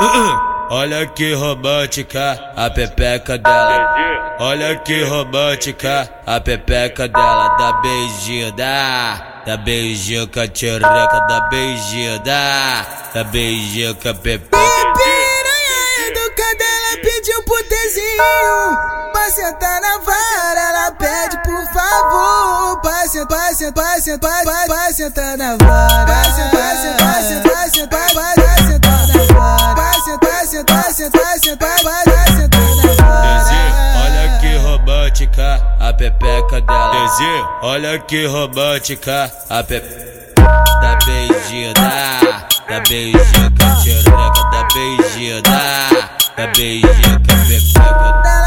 Uh-uh. Olha que romântica a pepeca dela. Olha que romântica a pepeca dela. Dá beijinho, dá. Dá beijinho com a tchereca, dá beijinho, dá. Dá beijinho com a pepeca. Piranha educada, ela pediu pro Tezinho. Pra sentar na vara, sentar, pra sentar, pra sentar, na vara. Pra sentar, sentar, pra sentar, sentar, sentar, sentar, vai dar sentar olha que romântica a pepeca dela. Dezinho, olha que romântica a pepeca. Dá beijinho, dá, dá beijinho com a tchereca, dá beijinho, dá, dá beijinho com a pepeca.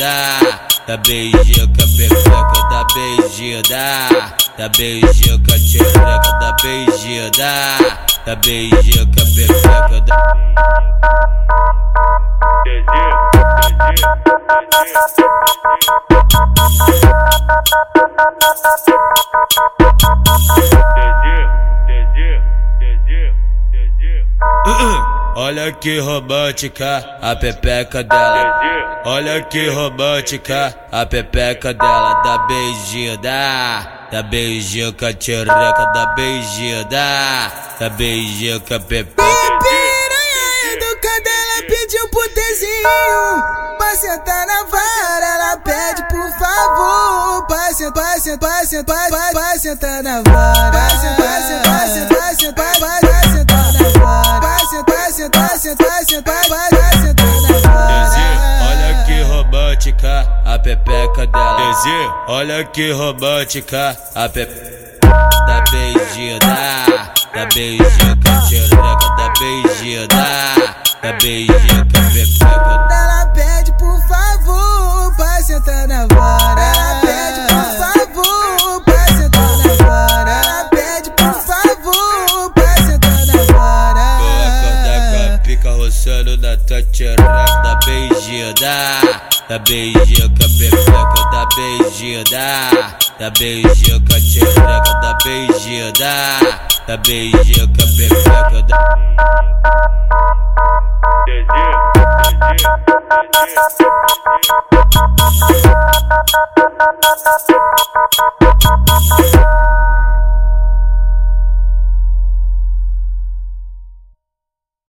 Beijinho, dá, dá beijinho com a pepeca, dá beijinho, dá, dá beijinho com a tchereca, dá beijinho, dá, dá beijinho com a pepeca, dá Olha que romântica a pepeca dela. Olha que romântica a pepeca dela. Dá beijinho, dá. Dá beijinho com a tchereca, dá beijinho, dá. Dá beijinho com a pepeca. Piranha educada, ela pediu pro Tezinho. Pra sentar na vara, ela pede por favor. Pra sentar, pra sentar, sentar, pra sentar na vara. Pra sentar, sentar, sentar, sentar, olha que romântica a pepeca. Dá beijinho, dá, dá beijinho com a tchereca, dá beijinho, dá, dá beijinho com a pepeca. Ela pede por favor pra sentar na vara. Ela pede por favor pra sentar na vara. Ela pede por favor pra sentar na vara. Com a pica roçando na tua tchereca, dá beijinho, dá, dá beijinho com a pepeca, dá beijinho, dá, dá beijinho com a tchereca, dá beijinho, dá, dá beijinho com a pepeca, dá